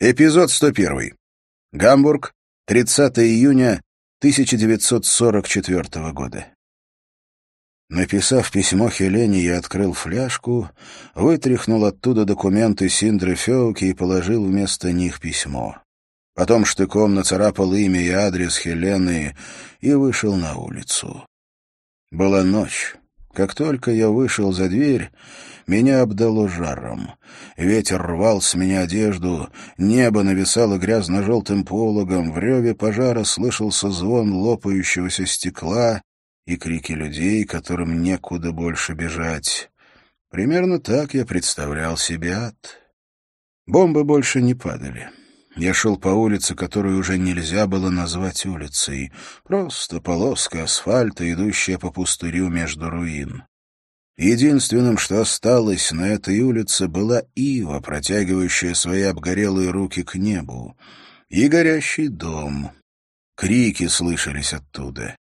Эпизод 101. Гамбург, 30 июня 1944 года. Написав письмо Хелене, я открыл фляжку, вытряхнул оттуда документы Синдры Феуки и положил вместо них письмо. Потом штыком нацарапал имя и адрес Хелены и вышел на улицу. Была ночь. Как только я вышел за дверь, меня обдало жаром. Ветер рвал с меня одежду, небо нависало грязно-желтым пологом, в реве пожара слышался звон лопающегося стекла и крики людей, которым некуда больше бежать. Примерно так я представлял себе ад. Бомбы больше не падали. Я шел по улице, которую уже нельзя было назвать улицей. Просто полоска асфальта, идущая по пустырю между руин. Единственным, что осталось на этой улице, была ива, протягивающая свои обгорелые руки к небу, и горящий дом. Крики слышались оттуда.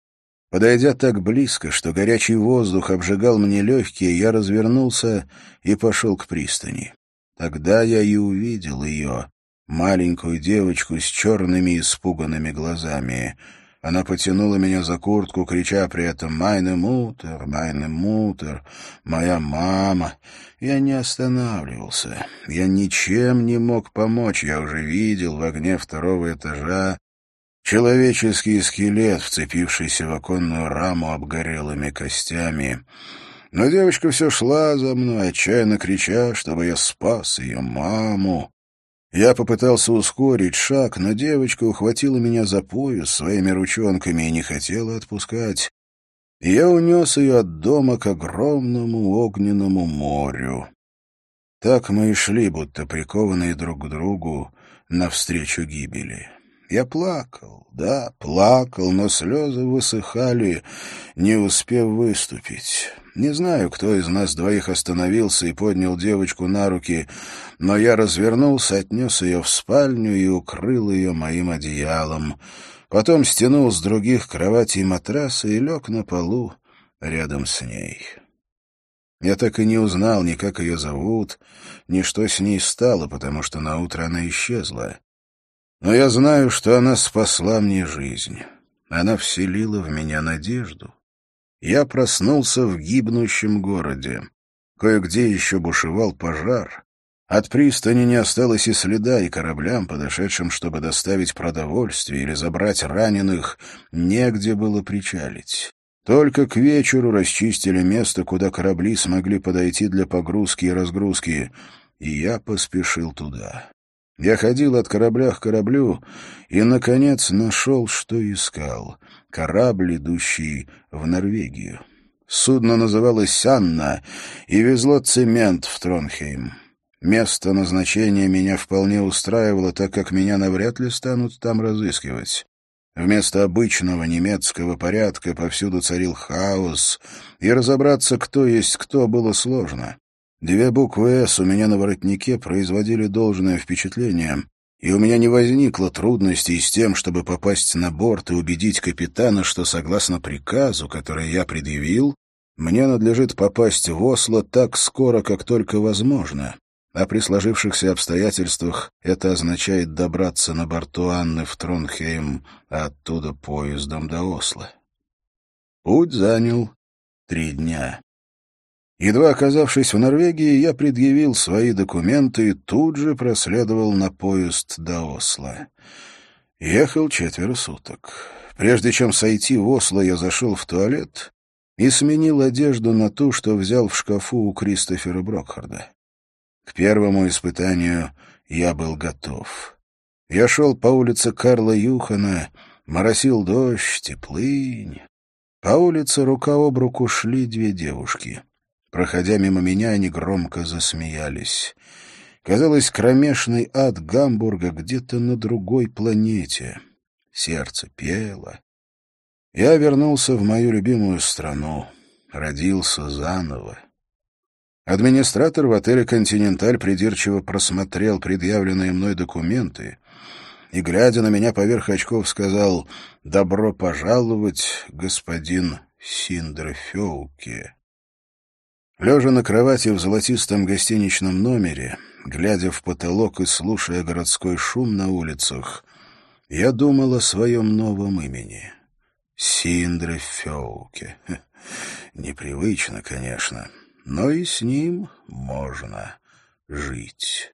Подойдя так близко, что горячий воздух обжигал мне легкие, я развернулся и пошел к пристани. Тогда я и увидел ее, маленькую девочку с черными испуганными глазами — она потянула меня за куртку, крича при этом «Майне мутер! Майне мутер! Моя мама!» Я не останавливался. Я ничем не мог помочь. Я уже видел в огне второго этажа человеческий скелет, вцепившийся в оконную раму обгорелыми костями. Но девочка все шла за мной, отчаянно крича, чтобы я спас ее маму. Я попытался ускорить шаг, но девочка ухватила меня за пояс своими ручонками и не хотела отпускать. Я унес ее от дома к огромному огненному морю. Так мы и шли, будто прикованные друг к другу, навстречу гибели. Я плакал, да, плакал, но слезы высыхали, не успев выступить. Не знаю, кто из нас двоих остановился и поднял девочку на руки, но я развернулся, отнес ее в спальню и укрыл ее моим одеялом. Потом стянул с других кроватей матраса и лег на полу рядом с ней. Я так и не узнал ни как ее зовут, ни что с ней стало, потому что наутро она исчезла. Но я знаю, что она спасла мне жизнь. Она вселила в меня надежду. Я проснулся в гибнущем городе. Кое-где еще бушевал пожар. От пристани не осталось и следа, и кораблям, подошедшим, чтобы доставить продовольствие или забрать раненых, негде было причалить. Только к вечеру расчистили место, куда корабли смогли подойти для погрузки и разгрузки, и я поспешил туда. Я ходил от корабля к кораблю и, наконец, нашел, что искал. Корабль, идущий в Норвегию. Судно называлось «Анна» и везло цемент в Тронхейм. Место назначения меня вполне устраивало, так как меня навряд ли станут там разыскивать. Вместо обычного немецкого порядка повсюду царил хаос, и разобраться, кто есть кто, было сложно. Две буквы «С» у меня на воротнике производили должное впечатление, и у меня не возникло трудностей с тем, чтобы попасть на борт и убедить капитана, что, согласно приказу, который я предъявил, мне надлежит попасть в Осло так скоро, как только возможно. А при сложившихся обстоятельствах это означает добраться на борту Анны в Тронхейм, а оттуда поездом до Осло. Путь занял три дня. Едва оказавшись в Норвегии, я предъявил свои документы и тут же проследовал на поезд до Осло. Ехал четверо суток. Прежде чем сойти в Осло, я зашел в туалет и сменил одежду на ту, что взял в шкафу у Кристофера Брокхарда. К первому испытанию я был готов. Я шел по улице Карла Юхана, моросил дождь, теплынь. По улице рука об руку шли две девушки — Проходя мимо меня, они громко засмеялись. Казалось, кромешный ад Гамбурга где-то на другой планете. Сердце пело. Я вернулся в мою любимую страну, родился заново. Администратор в отеле «Континенталь» придирчиво просмотрел предъявленные мной документы и, глядя на меня поверх очков, сказал «Добро пожаловать, господин Синдрофеуке». Лежа на кровати в золотистом гостиничном номере, глядя в потолок и слушая городской шум на улицах, я думал о своем новом имени — Синдре Феуке. Непривычно, конечно, но и с ним можно жить».